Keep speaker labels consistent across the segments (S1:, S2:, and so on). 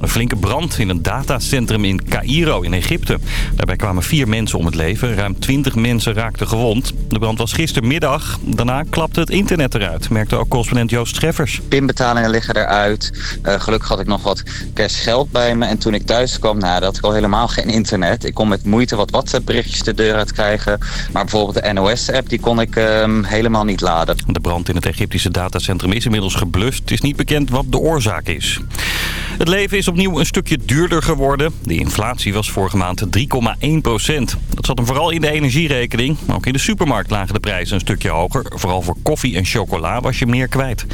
S1: Een flinke brand in een datacentrum in Cairo in Egypte. Daarbij kwamen vier mensen om het leven. Ruim twintig mensen raakten gewond. De brand was gistermiddag. Daarna klapte het internet eruit, merkte ook correspondent Joost Treffers.
S2: Pinbetalingen liggen eruit. Uh, gelukkig had ik nog wat geld bij me. En toen ik thuis kwam, nou, had ik al helemaal geen internet. Ik kon met moeite wat WhatsApp-berichtjes de deur uit krijgen. Maar bijvoorbeeld de NOS-app, die kon ik uh, helemaal niet laden.
S1: De brand in het Egyptische datacentrum is inmiddels geblust. Het is niet bekend wat de oorzaak is. Het leven is opnieuw een stukje duurder geworden. De inflatie was vorige maand 3,1 procent. Dat zat hem vooral in de energierekening. Ook in de supermarkt lagen de prijzen een stukje hoger. Vooral voor koffie en chocola was je meer kwijt.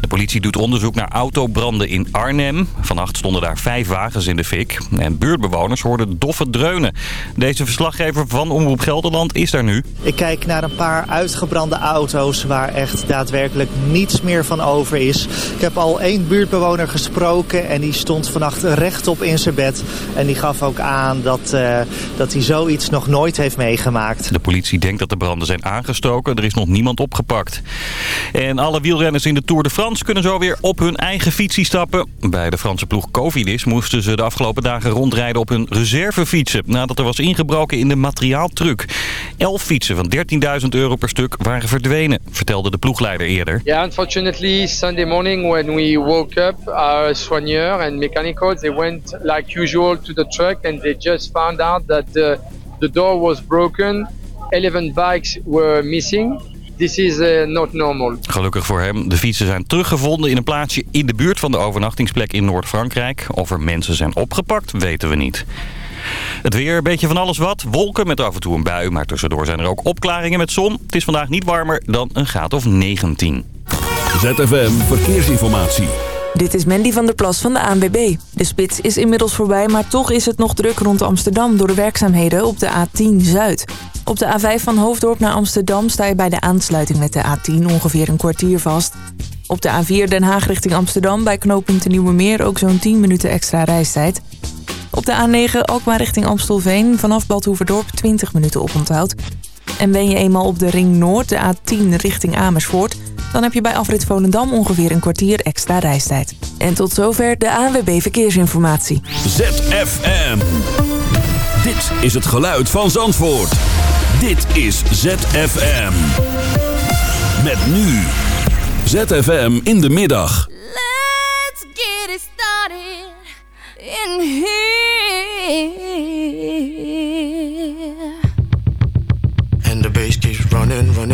S1: De politie doet onderzoek naar autobranden in Arnhem. Vannacht stonden daar vijf wagens in de fik. En buurtbewoners hoorden doffe dreunen. Deze verslaggever van Omroep Gelderland is daar nu.
S3: Ik kijk naar een paar uitgebrande auto's waar echt daadwerkelijk niets meer van over is. Ik heb al één buurtbewoner gesproken en die stond vannacht rechtop in zijn bed. En die gaf ook aan dat, uh, dat hij zoiets nog nooit heeft meegemaakt.
S1: De politie denkt dat de branden zijn aangestoken. Er is nog niemand opgepakt. En alle wielrenners in de Tour de France kunnen zo weer op hun eigen fietsie stappen. Bij de Franse ploeg Covidis moesten ze de afgelopen dagen rondrijden op hun reservefietsen. Nadat er was ingebroken in de materiaaltruck. Elf fietsen van 13.000 euro per stuk waren verdwenen, vertelde de ploegleider eerder.
S4: Ja, yeah, unfortunately Sunday morning when we woke up, our soigneur and mechanical, they went like usual to the truck and they just found out that the, the door was broken. 11 bikes were missing. This is uh, not normal.
S1: Gelukkig voor hem. De fietsen zijn teruggevonden in een plaatsje in de buurt van de overnachtingsplek in Noord-Frankrijk. Of er mensen zijn opgepakt, weten we niet. Het weer, een beetje van alles wat. Wolken met af en toe een bui, maar tussendoor zijn er ook opklaringen met zon. Het is vandaag niet warmer dan een graad of 19.
S5: ZFM Verkeersinformatie.
S6: Dit is Mandy van der Plas van de ANWB. De spits is inmiddels voorbij, maar toch is het nog druk rond Amsterdam... door de werkzaamheden op de A10 Zuid. Op de A5 van Hoofddorp naar Amsterdam sta je bij de aansluiting met de A10 ongeveer een kwartier vast. Op de A4 Den Haag richting Amsterdam bij knooppunt Nieuwe Meer ook zo'n 10 minuten extra reistijd. Op de A9 Alkmaar richting Amstelveen vanaf Badhoevedorp 20 minuten oponthoud. En ben je eenmaal op de Ring Noord, de A10 richting Amersfoort... dan heb je bij afrit Volendam ongeveer een kwartier extra reistijd. En tot zover de ANWB Verkeersinformatie.
S5: ZFM. Dit is het geluid van Zandvoort. Dit is ZFM. Met nu. ZFM in de middag.
S7: Let's get it started in here.
S8: Running, running,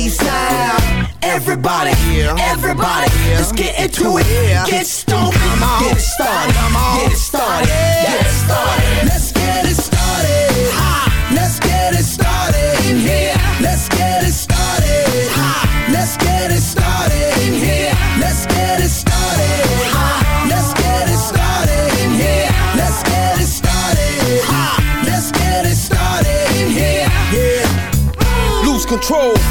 S9: East Side. Everybody, everybody, let's get into it. Get stoked, get it started, get it started, get it started. Let's get it started. Let's get it started in here. Let's get it started. Let's get it started in here. Let's get it started. Let's get it started in here. Let's get it started. Ha! Let's get it started in here. Yeah.
S10: Lose control,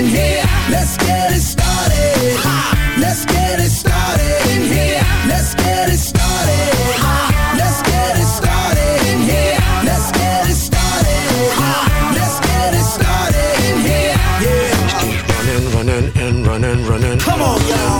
S9: in here. Let's get it started. Ha! Let's get it started in here. Let's get it started. Ha! Let's get it started in here. Let's get it started. Ha! Let's get it started in here.
S8: keep running, running, and running, running.
S9: Come on, y'all.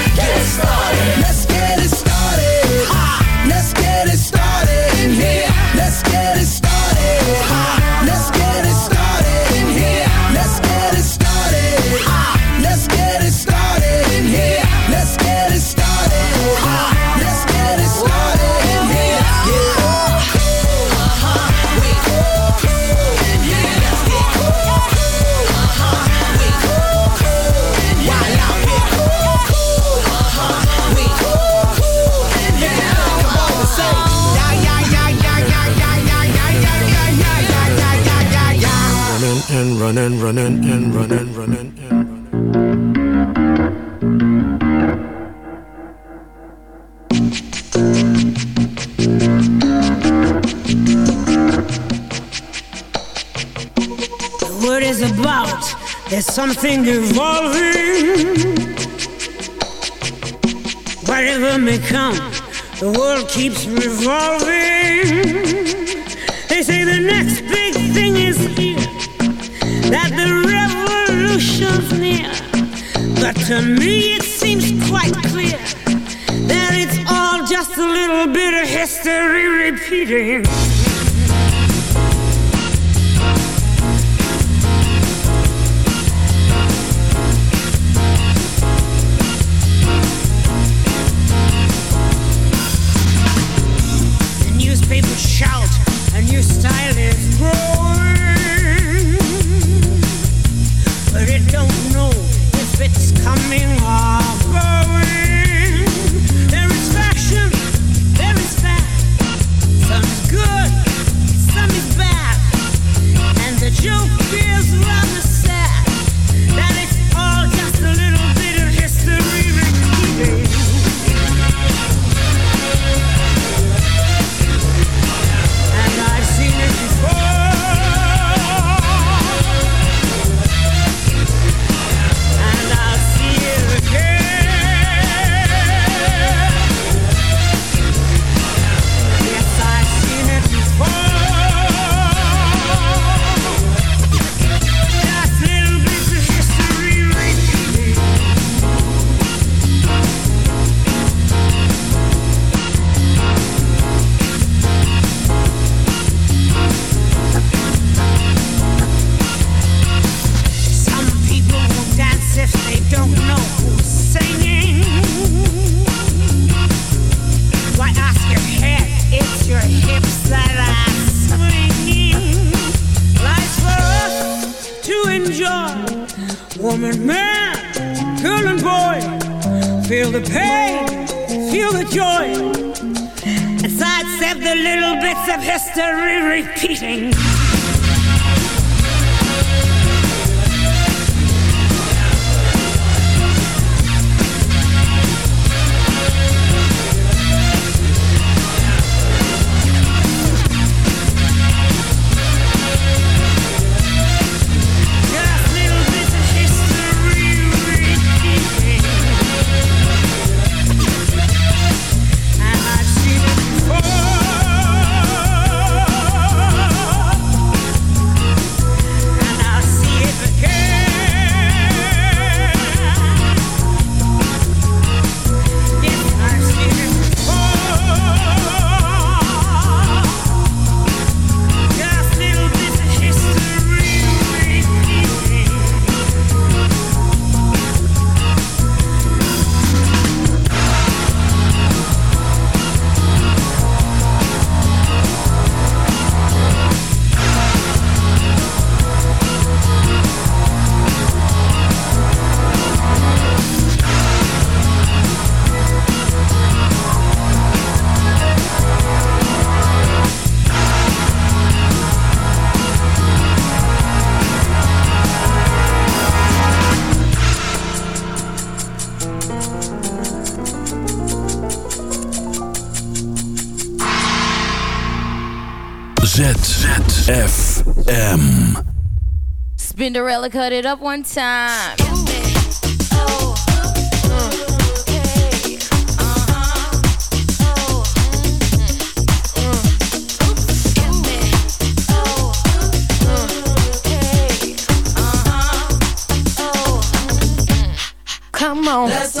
S9: Running, running, and running, running, and running.
S11: The word is about. There's something evolving. Whatever may come, the world keeps revolving. They say the next to me it seems quite clear that it's all just a little bit of history repeating.
S5: ZFM.
S7: Spinderella cut it up one time.
S8: Come on.
S12: Let's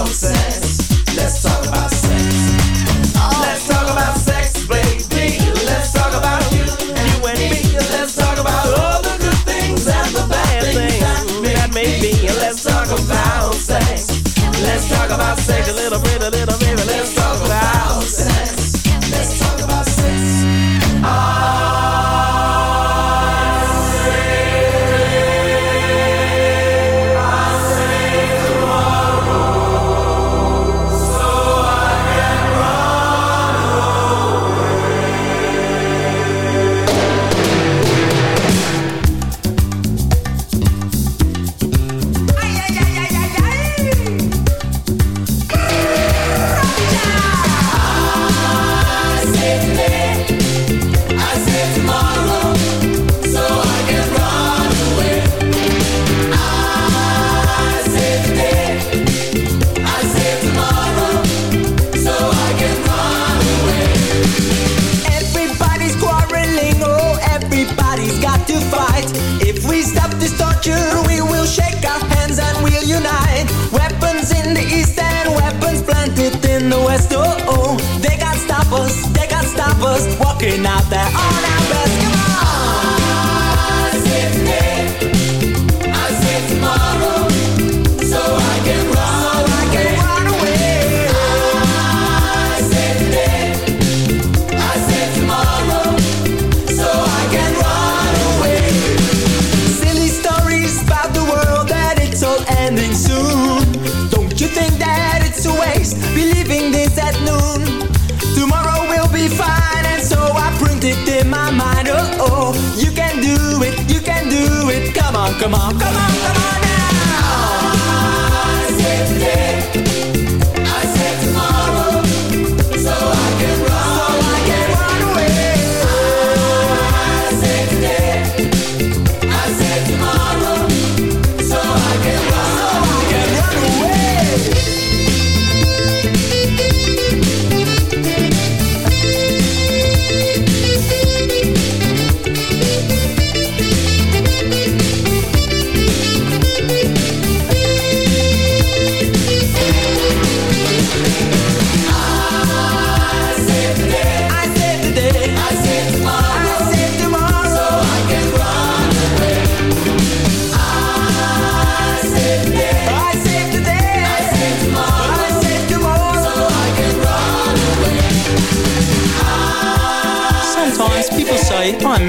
S12: about sex a little bit, a little baby.
S13: Come on, come on,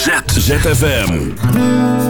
S12: Z
S5: ZFM.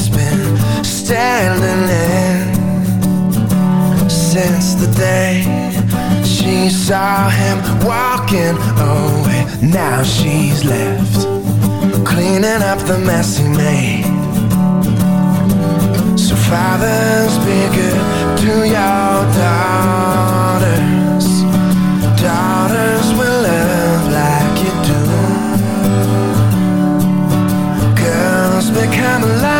S14: she's been standing in since the day she saw him walking away. Now she's left cleaning up the mess he made. So fathers, be good to your daughters. Daughters will love like you do. Girls become into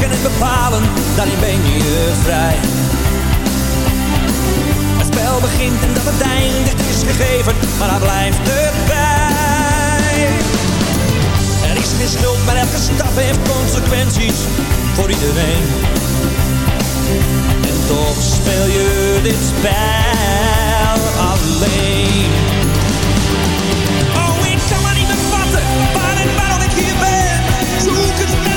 S15: maken en bepalen, daarin ben je vrij. Het spel begint en dat het eindigt is gegeven, maar dat blijft erbij. Er is geen schuld, maar elke stap heeft consequenties voor iedereen. En toch speel je dit spel alleen. Oh, ik kan maar niet
S16: bevatten waar en waarom ik
S15: hier ben. Zoek het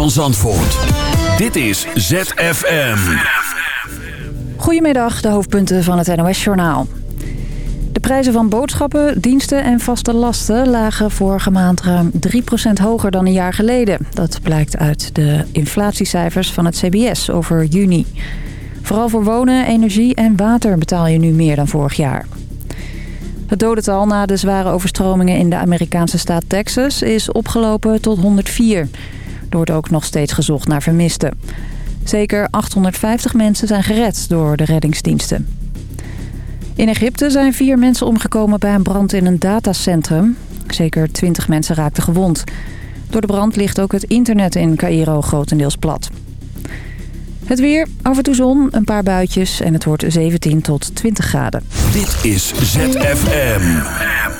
S15: van Zandvoort. Dit is ZFM.
S17: Goedemiddag, de hoofdpunten van het NOS-journaal. De prijzen van boodschappen, diensten en vaste lasten lagen vorige maand ruim 3% hoger dan een jaar geleden. Dat blijkt uit de inflatiecijfers van het CBS over juni. Vooral voor wonen, energie en water betaal je nu meer dan vorig jaar. Het dodental na de zware overstromingen in de Amerikaanse staat Texas is opgelopen tot 104. Er wordt ook nog steeds gezocht naar vermisten. Zeker 850 mensen zijn gered door de reddingsdiensten. In Egypte zijn vier mensen omgekomen bij een brand in een datacentrum. Zeker 20 mensen raakten gewond. Door de brand ligt ook het internet in Cairo grotendeels plat. Het weer, af en toe zon, een paar buitjes en het wordt 17 tot 20 graden.
S15: Dit is ZFM.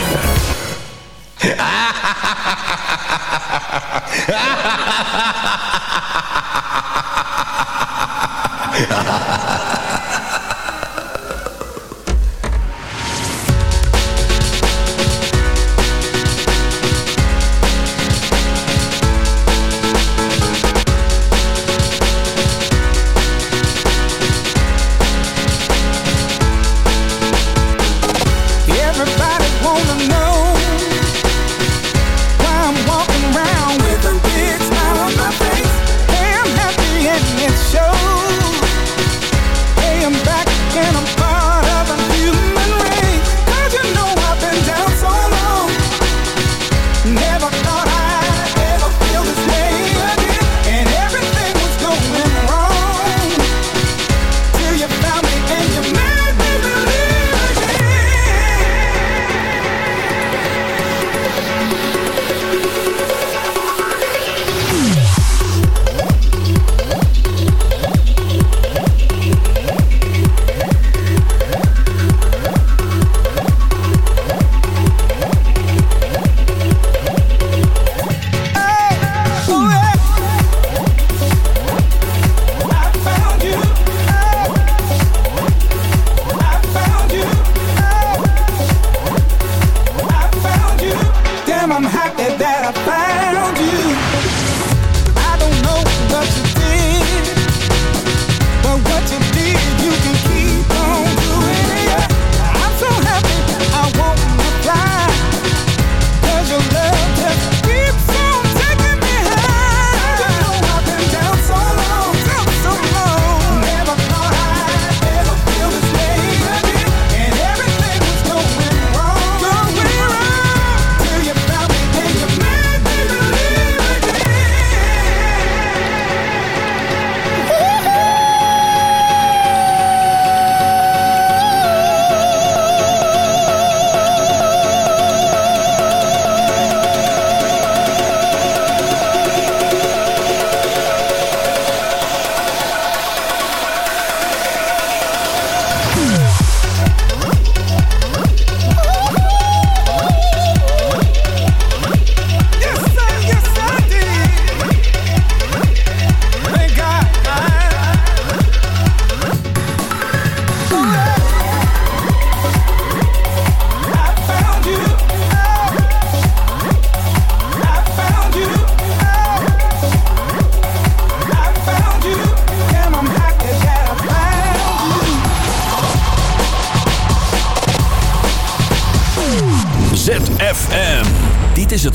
S18: Ha ha ha ha!